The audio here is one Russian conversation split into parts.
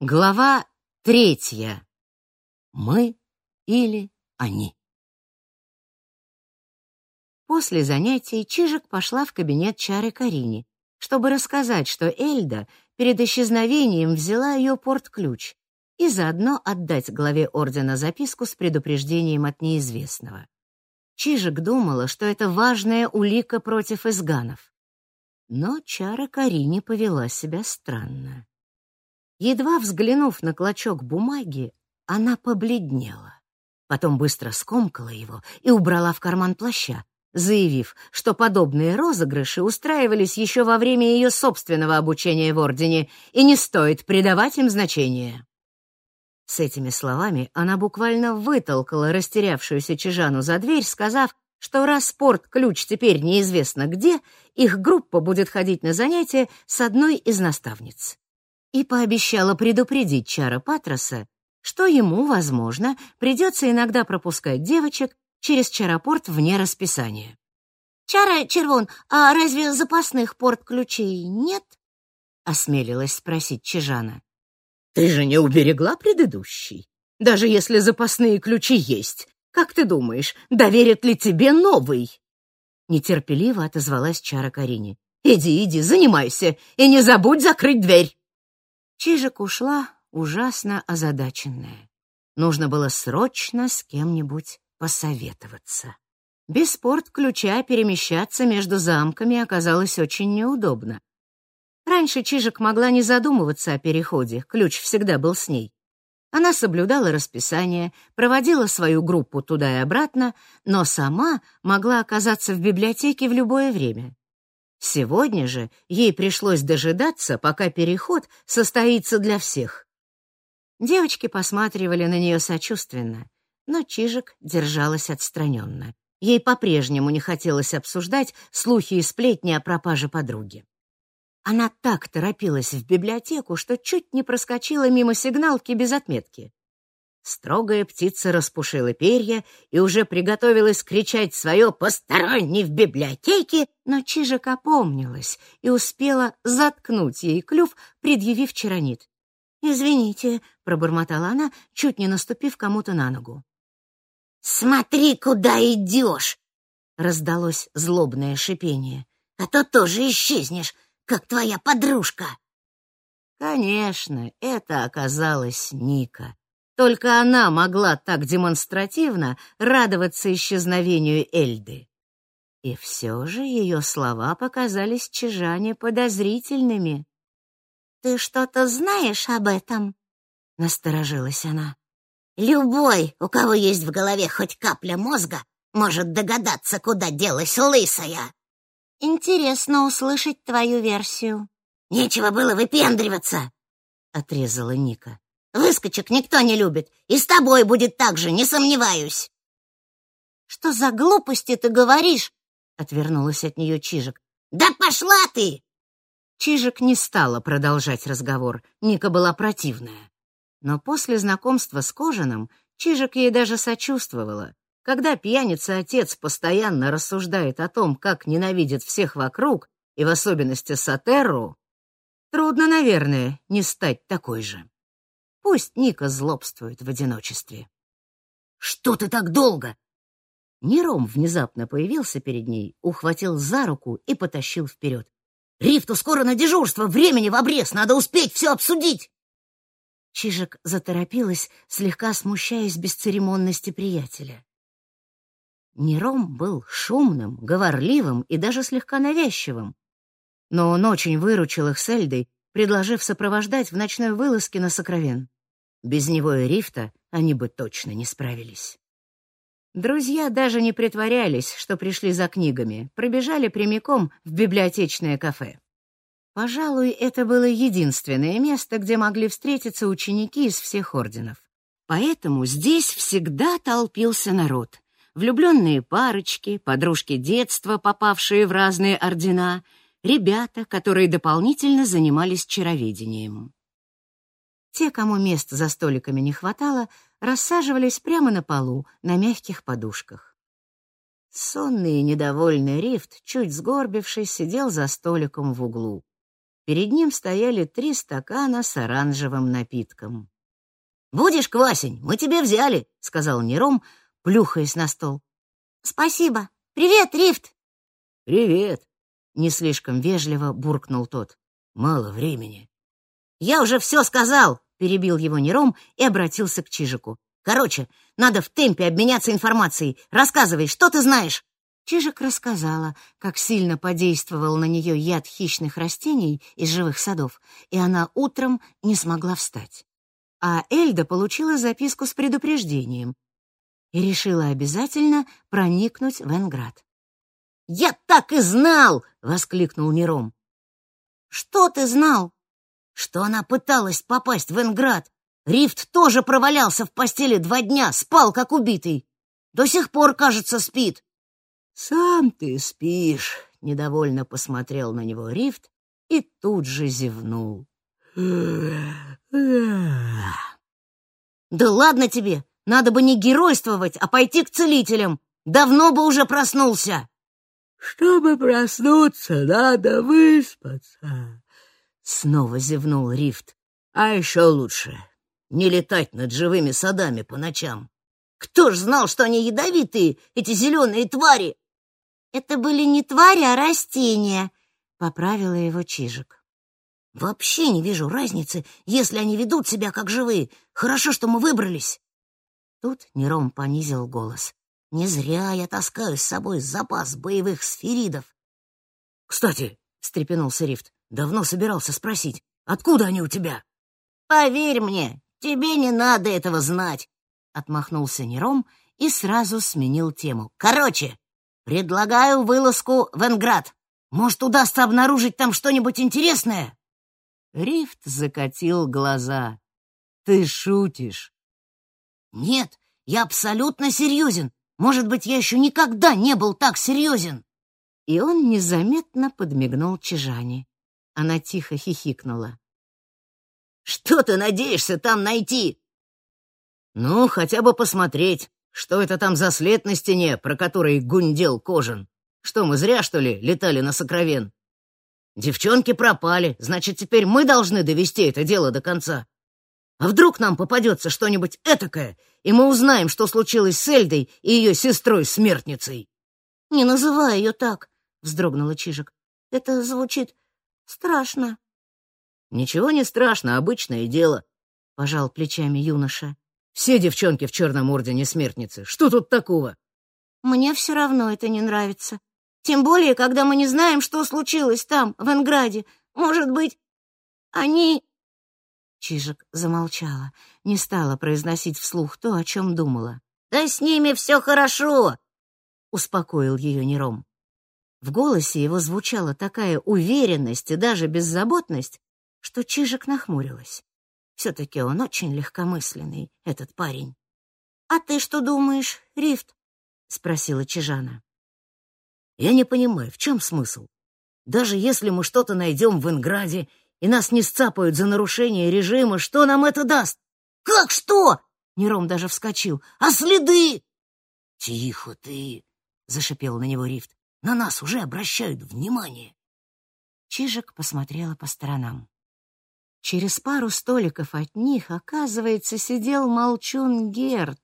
Глава третья. Мы или они. После занятий Чижик пошла в кабинет Чары Карини, чтобы рассказать, что Эльда перед исчезновением взяла ее порт-ключ и заодно отдать главе ордена записку с предупреждением от неизвестного. Чижик думала, что это важная улика против изганов. Но Чара Карини повела себя странно. Едва взглянув на клочок бумаги, она побледнела. Потом быстро скомкала его и убрала в карман плаща, заявив, что подобные розыгрыши устраивались еще во время ее собственного обучения в Ордене, и не стоит придавать им значения. С этими словами она буквально вытолкала растерявшуюся Чижану за дверь, сказав, что раз спорт-ключ теперь неизвестно где, их группа будет ходить на занятия с одной из наставниц и пообещала предупредить Чара Патроса, что ему, возможно, придется иногда пропускать девочек через чаропорт вне расписания. «Чара, Червон, а разве запасных порт-ключей нет?» — осмелилась спросить Чижана. «Ты же не уберегла предыдущий. Даже если запасные ключи есть, как ты думаешь, доверят ли тебе новый?» Нетерпеливо отозвалась Чара Карине. «Иди, иди, занимайся, и не забудь закрыть дверь!» Чижик ушла, ужасно озадаченная. Нужно было срочно с кем-нибудь посоветоваться. Без порт-ключа перемещаться между замками оказалось очень неудобно. Раньше Чижик могла не задумываться о переходе, ключ всегда был с ней. Она соблюдала расписание, проводила свою группу туда и обратно, но сама могла оказаться в библиотеке в любое время. Сегодня же ей пришлось дожидаться, пока переход состоится для всех. Девочки посматривали на нее сочувственно, но Чижик держалась отстраненно. Ей по-прежнему не хотелось обсуждать слухи и сплетни о пропаже подруги. Она так торопилась в библиотеку, что чуть не проскочила мимо сигналки без отметки. Строгая птица распушила перья и уже приготовилась кричать свое «посторонний в библиотеке», но Чижик опомнилась и успела заткнуть ей клюв, предъявив чаронит. «Извините», — пробормотала она, чуть не наступив кому-то на ногу. «Смотри, куда идешь!» — раздалось злобное шипение. «А то тоже исчезнешь, как твоя подружка!» Конечно, это оказалась Ника. Только она могла так демонстративно радоваться исчезновению Эльды. И все же ее слова показались Чижане подозрительными. «Ты что-то знаешь об этом?» — насторожилась она. «Любой, у кого есть в голове хоть капля мозга, может догадаться, куда делась лысая». «Интересно услышать твою версию». «Нечего было выпендриваться», — отрезала Ника. Выскочек никто не любит, и с тобой будет так же, не сомневаюсь. Что за глупости ты говоришь? Отвернулась от нее Чижик. Да пошла ты! Чижик не стала продолжать разговор. Ника была противная. Но после знакомства с Кожаным Чижик ей даже сочувствовала. Когда пьяница-отец постоянно рассуждает о том, как ненавидит всех вокруг, и в особенности Сатеру, трудно, наверное, не стать такой же. Пусть Ника злобствует в одиночестве. «Что ты так долго?» Нером внезапно появился перед ней, ухватил за руку и потащил вперед. «Рифту скоро на дежурство, времени в обрез, надо успеть все обсудить!» Чижик заторопилась, слегка смущаясь бесцеремонности приятеля. Нером был шумным, говорливым и даже слегка навязчивым. Но он очень выручил их с Эльдой, предложив сопровождать в ночной вылазке на Сокровен. Без него и Рифта они бы точно не справились. Друзья даже не притворялись, что пришли за книгами, пробежали прямиком в библиотечное кафе. Пожалуй, это было единственное место, где могли встретиться ученики из всех орденов. Поэтому здесь всегда толпился народ. Влюбленные парочки, подружки детства, попавшие в разные ордена, ребята, которые дополнительно занимались чароведением. Те, кому мест за столиками не хватало, рассаживались прямо на полу, на мягких подушках. Сонный и недовольный Рифт, чуть сгорбившись, сидел за столиком в углу. Перед ним стояли три стакана с оранжевым напитком. «Будешь, Квасень, мы тебе взяли», — сказал Нером, плюхаясь на стол. «Спасибо. Привет, Рифт!» «Привет!» — не слишком вежливо буркнул тот. «Мало времени». «Я уже все сказал!» — перебил его Нером и обратился к Чижику. «Короче, надо в темпе обменяться информацией. Рассказывай, что ты знаешь?» Чижик рассказала, как сильно подействовал на нее яд хищных растений из живых садов, и она утром не смогла встать. А Эльда получила записку с предупреждением и решила обязательно проникнуть в Энград. «Я так и знал!» — воскликнул Нером. «Что ты знал?» «Что она пыталась попасть в Энград. Рифт тоже провалялся в постели два дня, спал как убитый. До сих пор, кажется, спит. «Сам ты спишь», — недовольно посмотрел на него Рифт и тут же зевнул. «Да ладно тебе! Надо бы не геройствовать, а пойти к целителям. Давно бы уже проснулся!» «Чтобы проснуться, надо выспаться!» Снова зевнул Рифт. «А еще лучше не летать над живыми садами по ночам. Кто ж знал, что они ядовитые, эти зеленые твари?» «Это были не твари, а растения», — поправила его Чижик. «Вообще не вижу разницы, если они ведут себя как живые. Хорошо, что мы выбрались». Тут Нером понизил голос. «Не зря я таскаю с собой запас боевых сферидов». «Кстати», — встрепенулся Рифт, — «давно собирался спросить, откуда они у тебя?» «Поверь мне, тебе не надо этого знать», — отмахнулся Нером и сразу сменил тему. «Короче, Предлагаю вылазку в Энград. Может, удастся обнаружить там что-нибудь интересное?» Рифт закатил глаза. «Ты шутишь?» «Нет, я абсолютно серьезен. Может быть, я еще никогда не был так серьезен». И он незаметно подмигнул Чижане. Она тихо хихикнула. «Что ты надеешься там найти?» «Ну, хотя бы посмотреть. Что это там за след на стене, про который гундел кожан? Что, мы зря, что ли, летали на Сокровен? Девчонки пропали, значит, теперь мы должны довести это дело до конца. А вдруг нам попадется что-нибудь этакое, и мы узнаем, что случилось с Эльдой и ее сестрой-смертницей?» «Не называй ее так», — вздрогнула Чижик. «Это звучит страшно». «Ничего не страшно, обычное дело», — пожал плечами юноша. Все девчонки в Черном Ордене смертницы. Что тут такого? Мне все равно это не нравится. Тем более, когда мы не знаем, что случилось там, в Энграде. Может быть, они...» Чижик замолчала, не стала произносить вслух то, о чем думала. «Да с ними все хорошо!» — успокоил ее Нером. В голосе его звучала такая уверенность и даже беззаботность, что Чижик нахмурилась. Все-таки он очень легкомысленный, этот парень. «А ты что думаешь, Рифт?» — спросила Чижана. «Я не понимаю, в чем смысл? Даже если мы что-то найдем в Инграде и нас не сцапают за нарушение режима, что нам это даст?» «Как что?» — Нером даже вскочил. «А следы?» «Тихо ты!» — зашипел на него Рифт. «На нас уже обращают внимание!» Чижик посмотрела по сторонам. Через пару столиков от них, оказывается, сидел молчун Герд.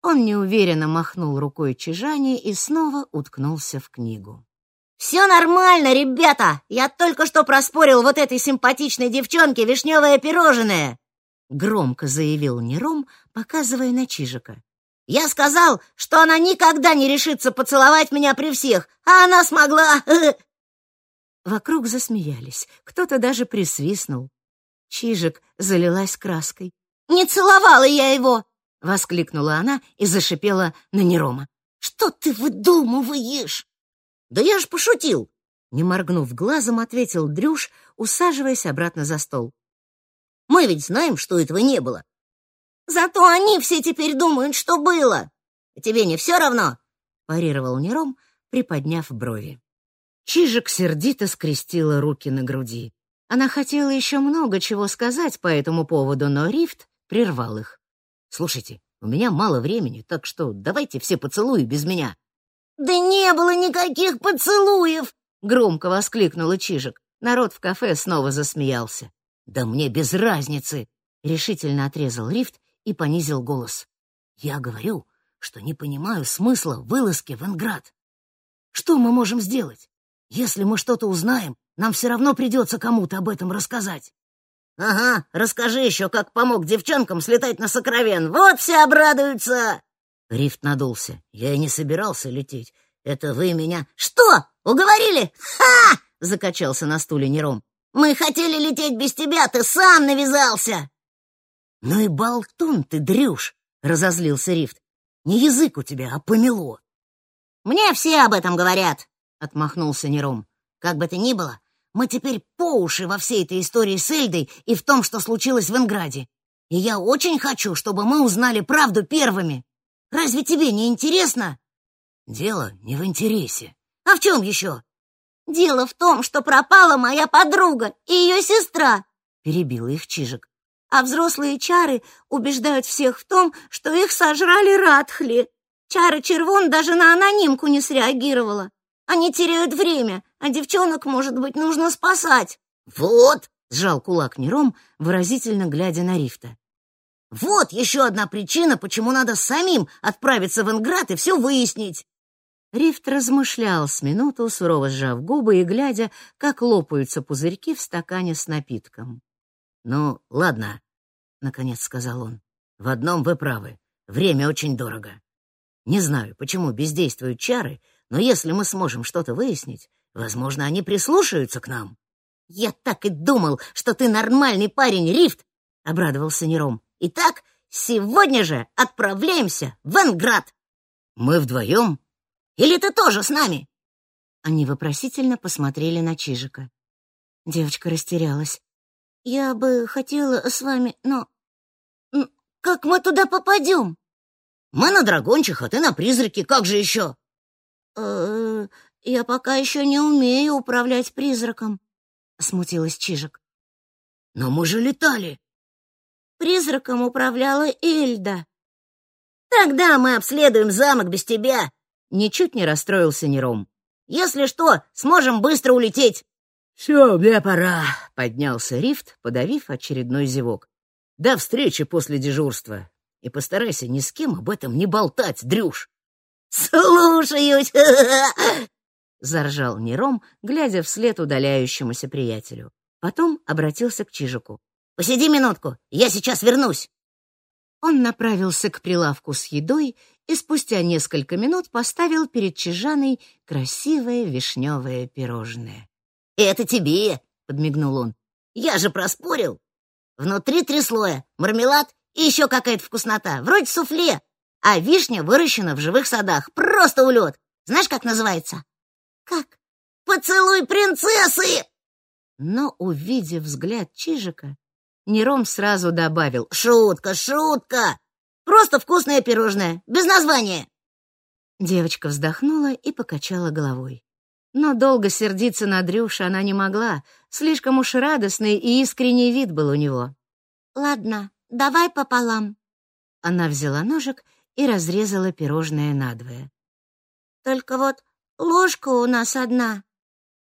Он неуверенно махнул рукой Чижане и снова уткнулся в книгу. «Все нормально, ребята! Я только что проспорил вот этой симпатичной девчонке вишневое пирожное!» Громко заявил Нером, показывая на Чижика. «Я сказал, что она никогда не решится поцеловать меня при всех, а она смогла!» Вокруг засмеялись, кто-то даже присвистнул. Чижик залилась краской. «Не целовала я его!» — воскликнула она и зашипела на Нерома. «Что ты выдумываешь?» «Да я ж пошутил!» Не моргнув глазом, ответил Дрюш, усаживаясь обратно за стол. «Мы ведь знаем, что этого не было. Зато они все теперь думают, что было. Тебе не все равно?» — парировал Нером, приподняв брови. Чижик сердито скрестила руки на груди. Она хотела еще много чего сказать по этому поводу, но Рифт прервал их. «Слушайте, у меня мало времени, так что давайте все поцелуи без меня». «Да не было никаких поцелуев!» — громко воскликнула Чижик. Народ в кафе снова засмеялся. «Да мне без разницы!» — решительно отрезал Рифт и понизил голос. «Я говорю, что не понимаю смысла вылазки в Энград. Что мы можем сделать? Если мы что-то узнаем, нам все равно придется кому-то об этом рассказать». «Ага, расскажи еще, как помог девчонкам слетать на Сокровен. Вот все обрадуются!» Рифт надулся. «Я и не собирался лететь. Это вы меня...» «Что? Уговорили? Ха!» — закачался на стуле Нером. «Мы хотели лететь без тебя, ты сам навязался!» «Ну и болтун ты, Дрюш!» — разозлился Рифт. «Не язык у тебя, а помело!» «Мне все об этом говорят!» — отмахнулся Нером. «Как бы то ни было, мы теперь по уши во всей этой истории с Эльдой и в том, что случилось в Инграде. И я очень хочу, чтобы мы узнали правду первыми. Разве тебе не интересно?» «Дело не в интересе». «А в чем еще?» «Дело в том, что пропала моя подруга и ее сестра», — перебила их Чижик а взрослые чары убеждают всех в том, что их сожрали ратхли. Чара Червон даже на анонимку не среагировала. Они теряют время, а девчонок, может быть, нужно спасать. «Вот!» — сжал кулак Нером, выразительно глядя на Рифта. «Вот еще одна причина, почему надо самим отправиться в Инград и все выяснить!» Рифт размышлял с минуту, сурово сжав губы и глядя, как лопаются пузырьки в стакане с напитком. «Ну, ладно, наконец сказал он. В одном вы правы. Время очень дорого. Не знаю, почему бездействуют чары, но если мы сможем что-то выяснить, возможно, они прислушаются к нам. Я так и думал, что ты нормальный парень, Рифт, обрадовался Нером. Итак, сегодня же отправляемся в Энград. Мы вдвоем? Или ты тоже с нами? Они вопросительно посмотрели на Чижика. Девочка растерялась. Я бы хотела с вами, но как мы туда попадем? Мы на драгончих, а ты на призраке. Как же еще? Э, я пока еще не умею управлять призраком, смутилась Чижик. Но мы же летали. Призраком управляла Эльда. Тогда мы обследуем замок без тебя. Ничуть не расстроился Нером. Если что, сможем быстро улететь. Все, мне пора, поднялся Рифт, подавив очередной зевок. До встречи после дежурства. И постарайся ни с кем об этом не болтать, Дрюш. Слушаюсь. Заржал Нером, глядя вслед удаляющемуся приятелю. Потом обратился к Чижику. Посиди минутку, я сейчас вернусь. Он направился к прилавку с едой и спустя несколько минут поставил перед Чижаной красивое вишневое пирожное. «Это тебе!» — подмигнул он. «Я же проспорил!» Внутри три слоя, мармелад и еще какая-то вкуснота, вроде суфле. А вишня выращена в живых садах, просто улет. Знаешь, как называется? Как? Поцелуй принцессы! Но, увидев взгляд Чижика, Нером сразу добавил «Шутка, шутка! Просто вкусное пирожное, без названия!» Девочка вздохнула и покачала головой. Но долго сердиться на Дрюша она не могла, слишком уж радостный и искренний вид был у него. «Ладно, давай пополам». Она взяла ножик и разрезала пирожное надвое. «Только вот ложка у нас одна».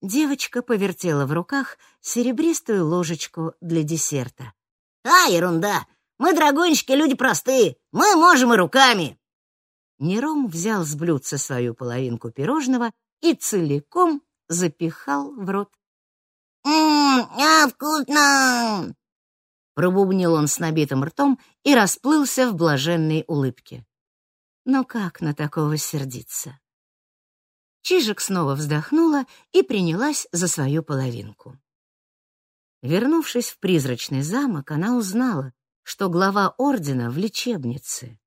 Девочка повертела в руках серебристую ложечку для десерта. «А, ерунда! Мы, драгончики, люди простые, мы можем и руками!» Нером взял с блюдца свою половинку пирожного и целиком запихал в рот. «Ммм, а вкусно!» Пробубнил он с набитым ртом и расплылся в блаженной улыбке. Но как на такого сердиться? Чижик снова вздохнула и принялась за свою половинку. Вернувшись в призрачный замок, она узнала, что глава ордена в лечебнице.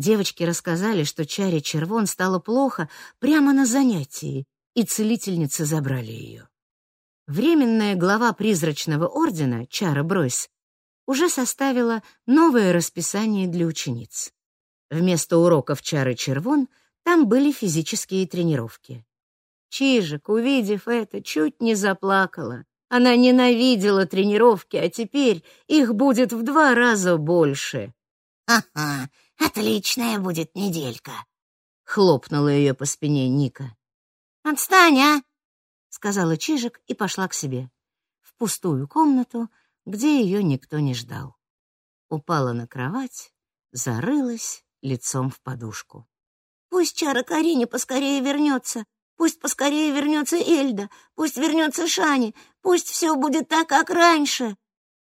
Девочки рассказали, что Чаре Червон стало плохо прямо на занятии, и целительницы забрали ее. Временная глава призрачного ордена, Чара Бройс, уже составила новое расписание для учениц. Вместо уроков Чары Червон там были физические тренировки. Чижик, увидев это, чуть не заплакала. Она ненавидела тренировки, а теперь их будет в два раза больше. «Ха-ха, отличная будет неделька», — хлопнула ее по спине Ника. «Отстань, а! сказала Чижик и пошла к себе, в пустую комнату, где ее никто не ждал. Упала на кровать, зарылась лицом в подушку. Пусть Чара Карине поскорее вернется, пусть поскорее вернется Эльда, пусть вернется Шани, пусть все будет так, как раньше.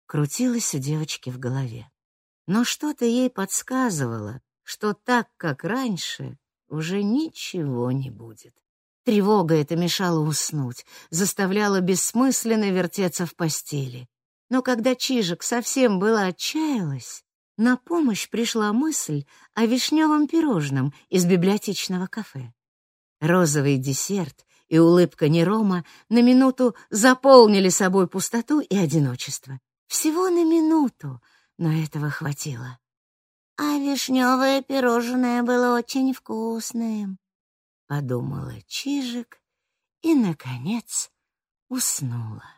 Крутилось у девочки в голове. Но что-то ей подсказывало, что так, как раньше, уже ничего не будет. Тревога эта мешала уснуть, заставляла бессмысленно вертеться в постели. Но когда Чижик совсем была отчаялась, на помощь пришла мысль о вишневом пирожном из библиотечного кафе. Розовый десерт и улыбка Нерома на минуту заполнили собой пустоту и одиночество. Всего на минуту, но этого хватило. А вишневое пирожное было очень вкусным, подумала Чижик и наконец уснула.